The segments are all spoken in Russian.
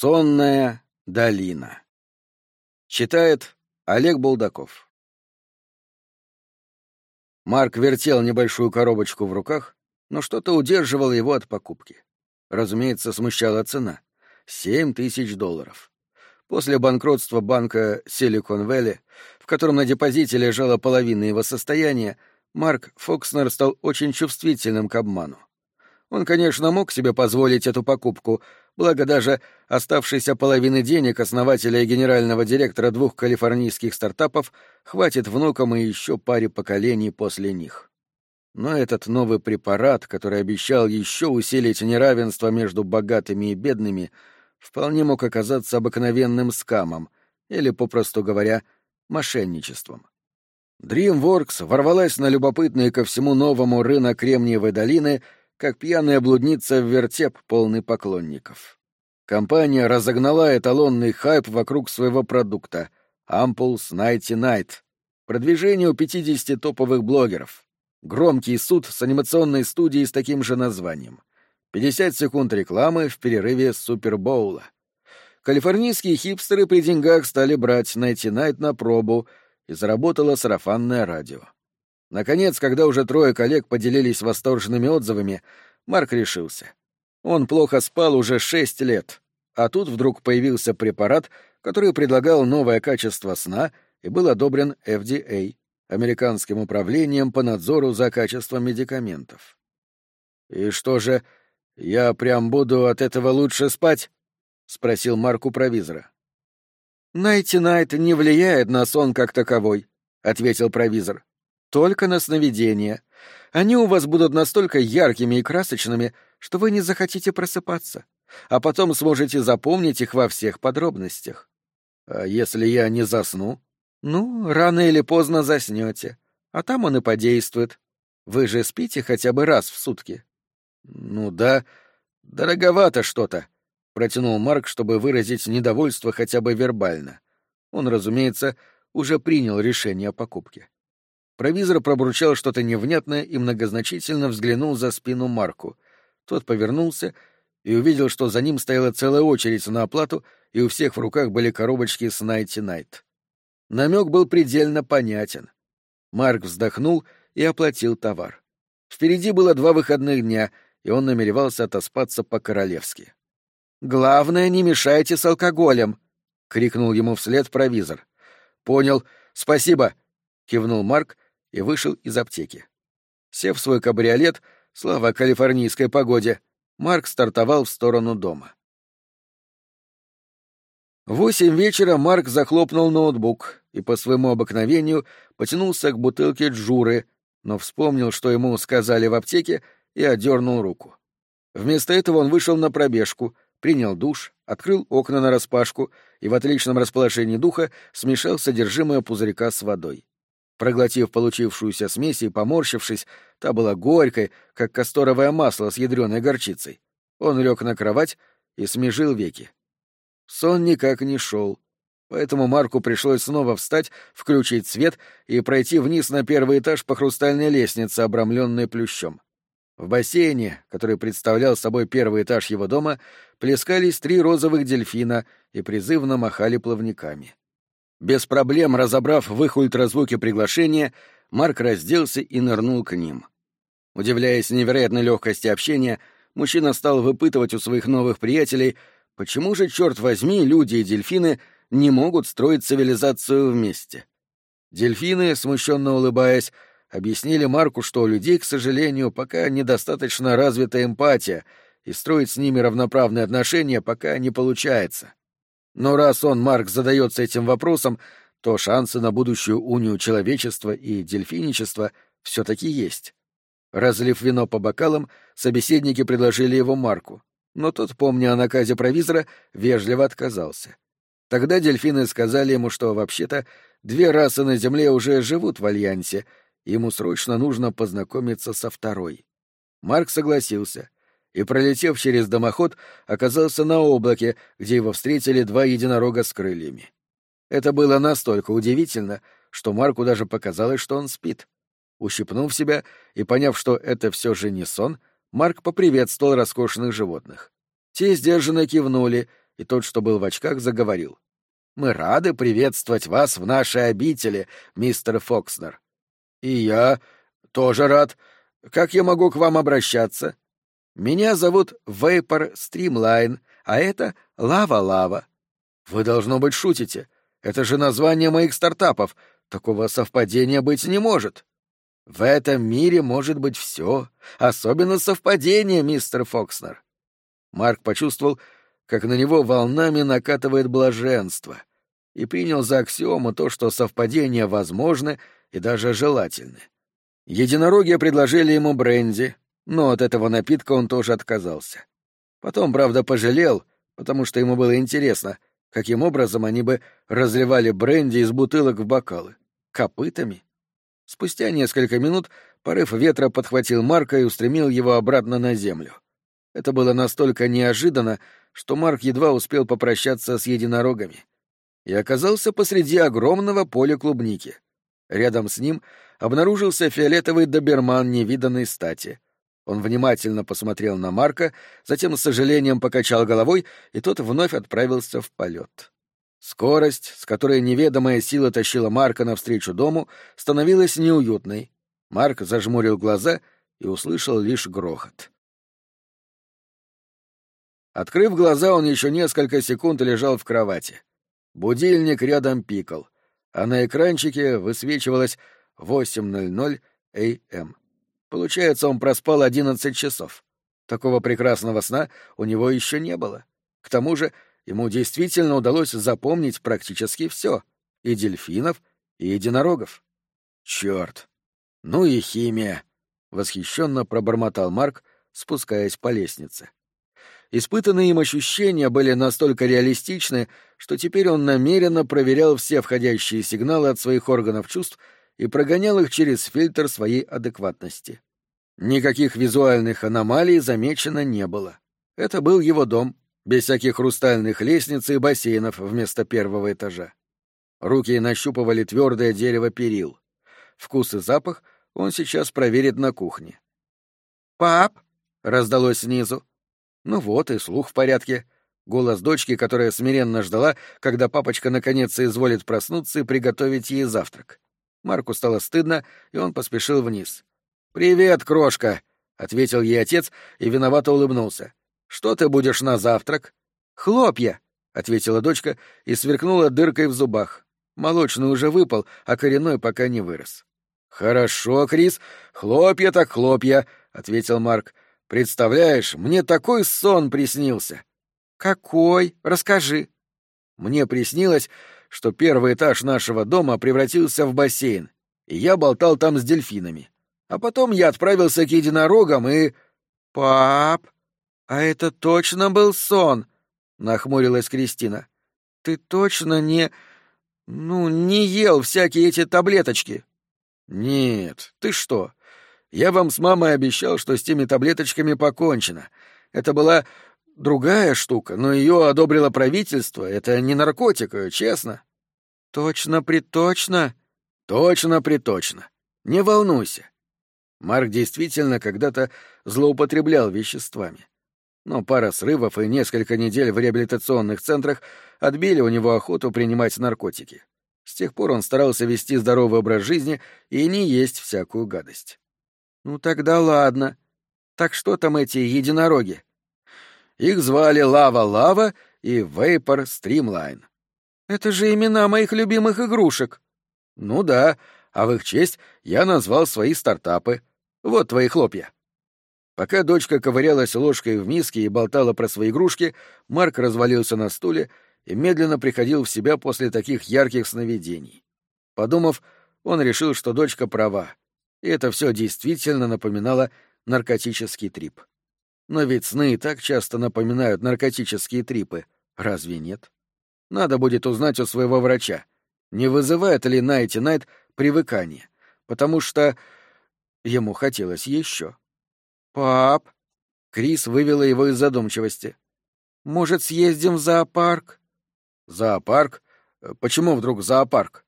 Сонная долина. Читает Олег Булдаков. Марк вертел небольшую коробочку в руках, но что-то удерживало его от покупки. Разумеется, смущала цена — семь тысяч долларов. После банкротства банка Silicon Valley, в котором на депозите лежала половина его состояния, Марк Фокснер стал очень чувствительным к обману. Он, конечно, мог себе позволить эту покупку, благо даже оставшейся половины денег основателя и генерального директора двух калифорнийских стартапов хватит внукам и еще паре поколений после них. Но этот новый препарат, который обещал еще усилить неравенство между богатыми и бедными, вполне мог оказаться обыкновенным скамом, или, попросту говоря, мошенничеством. DreamWorks ворвалась на любопытный ко всему новому рынок Кремниевой долины — как пьяная блудница в вертеп, полный поклонников. Компания разогнала эталонный хайп вокруг своего продукта — Ampulse Nighty Night. Продвижение у 50 топовых блогеров. Громкий суд с анимационной студией с таким же названием. 50 секунд рекламы в перерыве Супербоула. Калифорнийские хипстеры при деньгах стали брать Nighty Night на пробу, и заработало сарафанное радио. Наконец, когда уже трое коллег поделились восторженными отзывами, Марк решился. Он плохо спал уже шесть лет, а тут вдруг появился препарат, который предлагал новое качество сна и был одобрен FDA, Американским управлением по надзору за качеством медикаментов. «И что же, я прям буду от этого лучше спать?» — спросил Марк у провизора. «Найти Найт не влияет на сон как таковой», — ответил провизор только на сновидения. Они у вас будут настолько яркими и красочными, что вы не захотите просыпаться, а потом сможете запомнить их во всех подробностях. А если я не засну? Ну, рано или поздно заснете, а там он и подействует. Вы же спите хотя бы раз в сутки. Ну да, дороговато что-то, протянул Марк, чтобы выразить недовольство хотя бы вербально. Он, разумеется, уже принял решение о покупке. Провизор пробурчал что-то невнятное и многозначительно взглянул за спину Марку. Тот повернулся и увидел, что за ним стояла целая очередь на оплату, и у всех в руках были коробочки с Найти Найт. Намек был предельно понятен. Марк вздохнул и оплатил товар. Впереди было два выходных дня, и он намеревался отоспаться по-королевски. «Главное, не мешайте с алкоголем!» — крикнул ему вслед провизор. «Понял. Спасибо!» — кивнул Марк и вышел из аптеки. Сев в свой кабриолет, слава калифорнийской погоде, Марк стартовал в сторону дома. В восемь вечера Марк захлопнул ноутбук и по своему обыкновению потянулся к бутылке джуры, но вспомнил, что ему сказали в аптеке, и отдернул руку. Вместо этого он вышел на пробежку, принял душ, открыл окна нараспашку и в отличном расположении духа смешал содержимое пузырька с водой. Проглотив получившуюся смесь и поморщившись, та была горькой, как касторовое масло с ядреной горчицей. Он лег на кровать и смежил веки. Сон никак не шел, поэтому Марку пришлось снова встать, включить свет и пройти вниз на первый этаж по хрустальной лестнице, обрамленной плющом. В бассейне, который представлял собой первый этаж его дома, плескались три розовых дельфина и призывно махали плавниками. Без проблем разобрав в их ультразвуке приглашение, Марк разделся и нырнул к ним. Удивляясь невероятной легкости общения, мужчина стал выпытывать у своих новых приятелей, почему же, черт возьми, люди и дельфины не могут строить цивилизацию вместе. Дельфины, смущенно улыбаясь, объяснили Марку, что у людей, к сожалению, пока недостаточно развита эмпатия, и строить с ними равноправные отношения пока не получается. Но раз он, Марк, задается этим вопросом, то шансы на будущую унию человечества и дельфиничества все-таки есть. Разлив вино по бокалам, собеседники предложили его Марку, но тот, помня о наказе провизора, вежливо отказался. Тогда дельфины сказали ему, что вообще-то две расы на Земле уже живут в Альянсе, ему срочно нужно познакомиться со второй. Марк согласился — и, пролетев через дымоход, оказался на облаке, где его встретили два единорога с крыльями. Это было настолько удивительно, что Марку даже показалось, что он спит. Ущипнув себя и поняв, что это все же не сон, Марк поприветствовал роскошных животных. Те сдержанно кивнули, и тот, что был в очках, заговорил. «Мы рады приветствовать вас в нашей обители, мистер Фокснер». «И я тоже рад. Как я могу к вам обращаться?» «Меня зовут Вейпор Стримлайн, а это Лава-Лава». «Вы, должно быть, шутите. Это же название моих стартапов. Такого совпадения быть не может». «В этом мире может быть все, особенно совпадение, мистер Фокснер». Марк почувствовал, как на него волнами накатывает блаженство, и принял за аксиому то, что совпадения возможны и даже желательны. Единороги предложили ему бренди, но от этого напитка он тоже отказался. Потом, правда, пожалел, потому что ему было интересно, каким образом они бы разливали бренди из бутылок в бокалы. Копытами? Спустя несколько минут порыв ветра подхватил Марка и устремил его обратно на землю. Это было настолько неожиданно, что Марк едва успел попрощаться с единорогами и оказался посреди огромного поля клубники. Рядом с ним обнаружился фиолетовый доберман невиданной стати. Он внимательно посмотрел на Марка, затем с сожалением покачал головой, и тот вновь отправился в полет. Скорость, с которой неведомая сила тащила Марка навстречу дому, становилась неуютной. Марк зажмурил глаза и услышал лишь грохот. Открыв глаза, он еще несколько секунд лежал в кровати. Будильник рядом пикал, а на экранчике высвечивалось 8.00 АМ. Получается, он проспал 11 часов. Такого прекрасного сна у него еще не было. К тому же ему действительно удалось запомнить практически все — и дельфинов, и единорогов. Черт! Ну и химия! — восхищенно пробормотал Марк, спускаясь по лестнице. Испытанные им ощущения были настолько реалистичны, что теперь он намеренно проверял все входящие сигналы от своих органов чувств и прогонял их через фильтр своей адекватности. Никаких визуальных аномалий замечено не было. Это был его дом, без всяких хрустальных лестниц и бассейнов вместо первого этажа. Руки нащупывали твердое дерево перил. Вкус и запах он сейчас проверит на кухне. «Пап!» — раздалось снизу. Ну вот, и слух в порядке. Голос дочки, которая смиренно ждала, когда папочка наконец изволит проснуться и приготовить ей завтрак. Марку стало стыдно, и он поспешил вниз. «Привет, крошка!» — ответил ей отец и виновато улыбнулся. «Что ты будешь на завтрак?» «Хлопья!» — ответила дочка и сверкнула дыркой в зубах. Молочный уже выпал, а коренной пока не вырос. «Хорошо, Крис, хлопья так хлопья», — ответил Марк. Представляешь, мне такой сон приснился. Какой? Расскажи. Мне приснилось, что первый этаж нашего дома превратился в бассейн, и я болтал там с дельфинами. А потом я отправился к единорогам и... Пап, а это точно был сон, нахмурилась Кристина. Ты точно не... Ну, не ел всякие эти таблеточки? Нет, ты что? Я вам с мамой обещал, что с теми таблеточками покончено. Это была другая штука, но ее одобрило правительство. Это не наркотик, честно. Точно приточно? Точно приточно. Не волнуйся. Марк действительно когда-то злоупотреблял веществами. Но пара срывов и несколько недель в реабилитационных центрах отбили у него охоту принимать наркотики. С тех пор он старался вести здоровый образ жизни и не есть всякую гадость. Ну тогда ладно. Так что там эти единороги? Их звали Лава-Лава и Вейпор Стримлайн. Это же имена моих любимых игрушек. Ну да, а в их честь я назвал свои стартапы. Вот твои хлопья. Пока дочка ковырялась ложкой в миске и болтала про свои игрушки, Марк развалился на стуле и медленно приходил в себя после таких ярких сновидений. Подумав, он решил, что дочка права и это все действительно напоминало наркотический трип. Но ведь сны и так часто напоминают наркотические трипы, разве нет? Надо будет узнать у своего врача, не вызывает ли Найти Найт привыкание, потому что ему хотелось еще. «Пап!» — Крис вывела его из задумчивости. «Может, съездим в зоопарк?» «Зоопарк? Почему вдруг зоопарк?»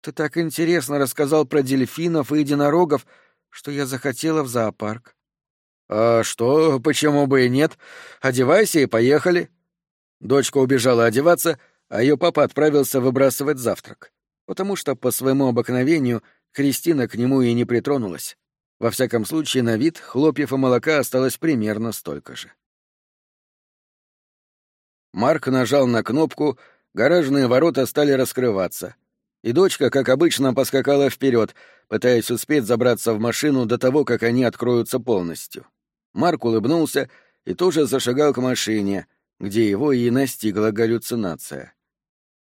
Ты так интересно рассказал про дельфинов и единорогов, что я захотела в зоопарк. А что, почему бы и нет? Одевайся и поехали. Дочка убежала одеваться, а ее папа отправился выбрасывать завтрак, потому что по своему обыкновению Кристина к нему и не притронулась. Во всяком случае, на вид хлопьев и молока осталось примерно столько же. Марк нажал на кнопку, гаражные ворота стали раскрываться, и дочка, как обычно, поскакала вперед, пытаясь успеть забраться в машину до того, как они откроются полностью. Марк улыбнулся и тоже зашагал к машине, где его и настигла галлюцинация.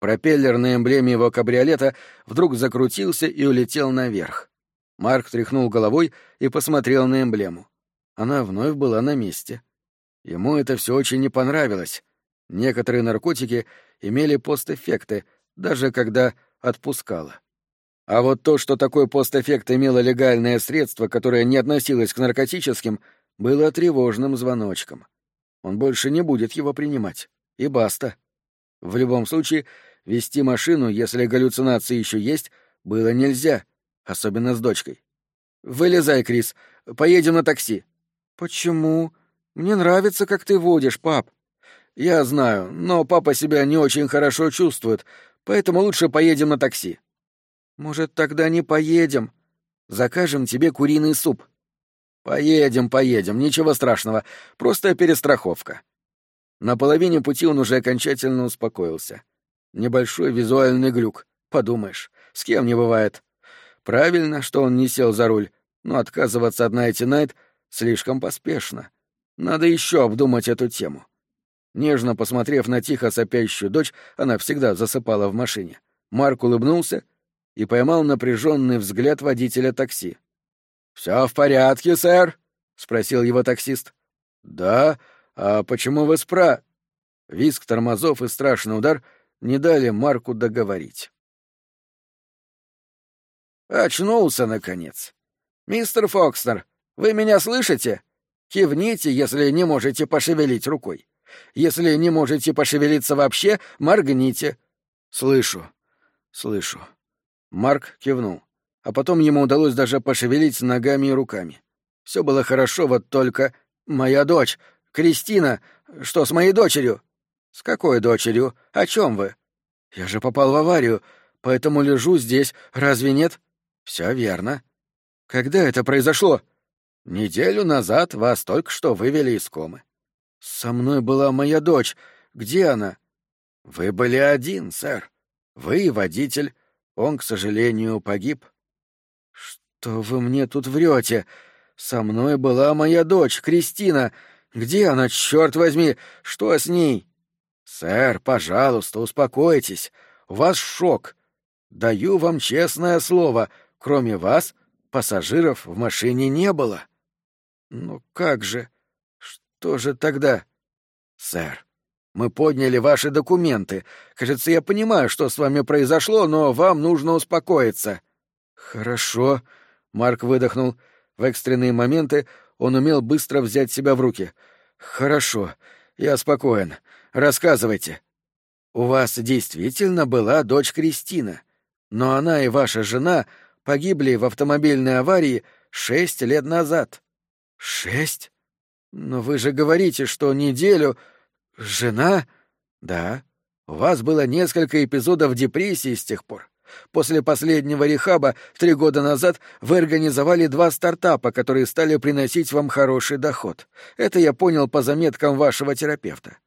Пропеллер на эмблеме его кабриолета вдруг закрутился и улетел наверх. Марк тряхнул головой и посмотрел на эмблему. Она вновь была на месте. Ему это все очень не понравилось. Некоторые наркотики имели постэффекты, даже когда отпускало. А вот то, что такой постэффект имело легальное средство, которое не относилось к наркотическим, было тревожным звоночком. Он больше не будет его принимать. И баста. В любом случае, вести машину, если галлюцинации еще есть, было нельзя, особенно с дочкой. «Вылезай, Крис, поедем на такси». «Почему? Мне нравится, как ты водишь, пап». «Я знаю, но папа себя не очень хорошо чувствует, поэтому лучше поедем на такси». «Может, тогда не поедем? Закажем тебе куриный суп». «Поедем, поедем, ничего страшного, просто перестраховка». На половине пути он уже окончательно успокоился. Небольшой визуальный глюк, подумаешь, с кем не бывает. Правильно, что он не сел за руль, но отказываться от Найти Найт слишком поспешно. Надо еще обдумать эту тему. Нежно посмотрев на тихо сопящую дочь, она всегда засыпала в машине. Марк улыбнулся и поймал напряженный взгляд водителя такси. Все в порядке, сэр? спросил его таксист. Да. А почему вы спра? Виск тормозов и страшный удар не дали Марку договорить. Очнулся наконец. Мистер Фокснер, вы меня слышите? Кивните, если не можете пошевелить рукой. Если не можете пошевелиться вообще, моргните. Слышу. Слышу. Марк кивнул. А потом ему удалось даже пошевелить ногами и руками. Все было хорошо, вот только... Моя дочь, Кристина, что с моей дочерью? С какой дочерью? О чем вы? Я же попал в аварию, поэтому лежу здесь, разве нет? Все верно. Когда это произошло? Неделю назад вас только что вывели из комы. Со мной была моя дочь. Где она? Вы были один, сэр. Вы и водитель. Он, к сожалению, погиб. Что вы мне тут врете? Со мной была моя дочь, Кристина. Где она, черт возьми? Что с ней? Сэр, пожалуйста, успокойтесь. У вас шок. Даю вам честное слово. Кроме вас, пассажиров в машине не было. Ну как же? Что же тогда? Сэр, мы подняли ваши документы. Кажется, я понимаю, что с вами произошло, но вам нужно успокоиться. Хорошо, Марк выдохнул. В экстренные моменты он умел быстро взять себя в руки. Хорошо, я спокоен. Рассказывайте. У вас действительно была дочь Кристина, но она и ваша жена погибли в автомобильной аварии шесть лет назад. Шесть? «Но вы же говорите, что неделю... Жена...» «Да. У вас было несколько эпизодов депрессии с тех пор. После последнего рехаба три года назад вы организовали два стартапа, которые стали приносить вам хороший доход. Это я понял по заметкам вашего терапевта.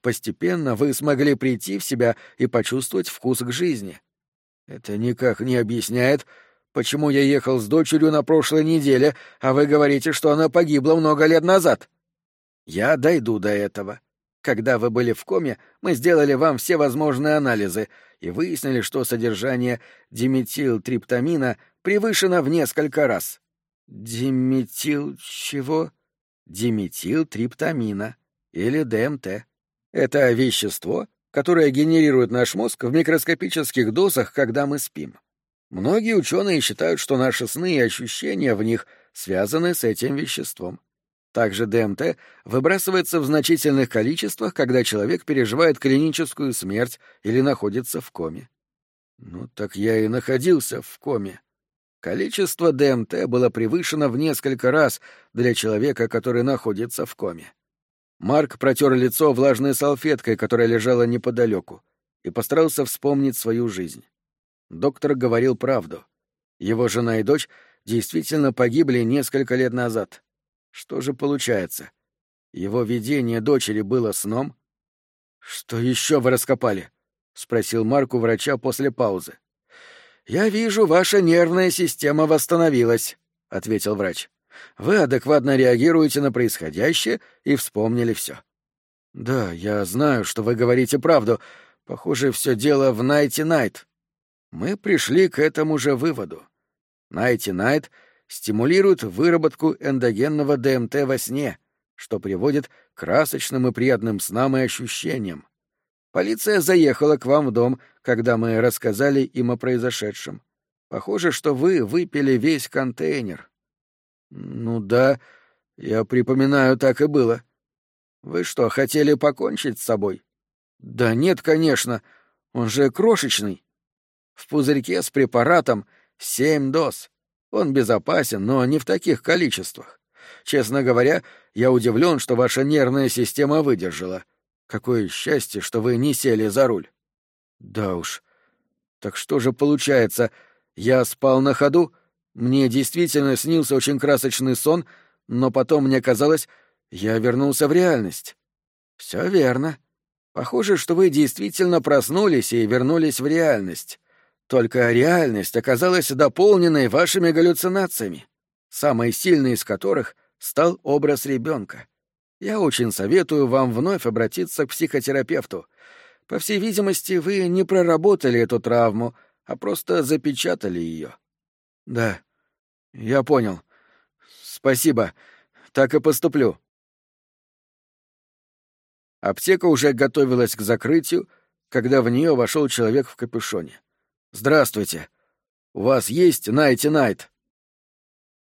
Постепенно вы смогли прийти в себя и почувствовать вкус к жизни. Это никак не объясняет, почему я ехал с дочерью на прошлой неделе, а вы говорите, что она погибла много лет назад. Я дойду до этого. Когда вы были в коме, мы сделали вам все возможные анализы и выяснили, что содержание диметилтриптамина превышено в несколько раз. Диметил чего? Диметилтриптамина или ДМТ. Это вещество, которое генерирует наш мозг в микроскопических дозах, когда мы спим. Многие ученые считают, что наши сны и ощущения в них связаны с этим веществом. Также ДМТ выбрасывается в значительных количествах, когда человек переживает клиническую смерть или находится в коме. Ну так я и находился в коме. Количество ДМТ было превышено в несколько раз для человека, который находится в коме. Марк протер лицо влажной салфеткой, которая лежала неподалеку, и постарался вспомнить свою жизнь. Доктор говорил правду. Его жена и дочь действительно погибли несколько лет назад. Что же получается? Его видение дочери было сном? Что еще вы раскопали? спросил Марк у врача после паузы. Я вижу, ваша нервная система восстановилась, ответил врач. Вы адекватно реагируете на происходящее и вспомнили все. Да, я знаю, что вы говорите правду. Похоже, все дело в Найти Найт. Мы пришли к этому же выводу. Найти Найт стимулирует выработку эндогенного ДМТ во сне, что приводит к красочным и приятным снам и ощущениям. Полиция заехала к вам в дом, когда мы рассказали им о произошедшем. Похоже, что вы выпили весь контейнер. Ну да, я припоминаю, так и было. Вы что, хотели покончить с собой? Да нет, конечно. Он же крошечный. В пузырьке с препаратом семь доз. Он безопасен, но не в таких количествах. Честно говоря, я удивлен, что ваша нервная система выдержала. Какое счастье, что вы не сели за руль. Да уж. Так что же получается? Я спал на ходу? Мне действительно снился очень красочный сон, но потом мне казалось, я вернулся в реальность. Все верно. Похоже, что вы действительно проснулись и вернулись в реальность. Только реальность оказалась дополненной вашими галлюцинациями, самой сильной из которых стал образ ребенка. Я очень советую вам вновь обратиться к психотерапевту. По всей видимости, вы не проработали эту травму, а просто запечатали ее. Да, я понял. Спасибо. Так и поступлю. Аптека уже готовилась к закрытию, когда в нее вошел человек в капюшоне. «Здравствуйте. У вас есть Найти Найт?»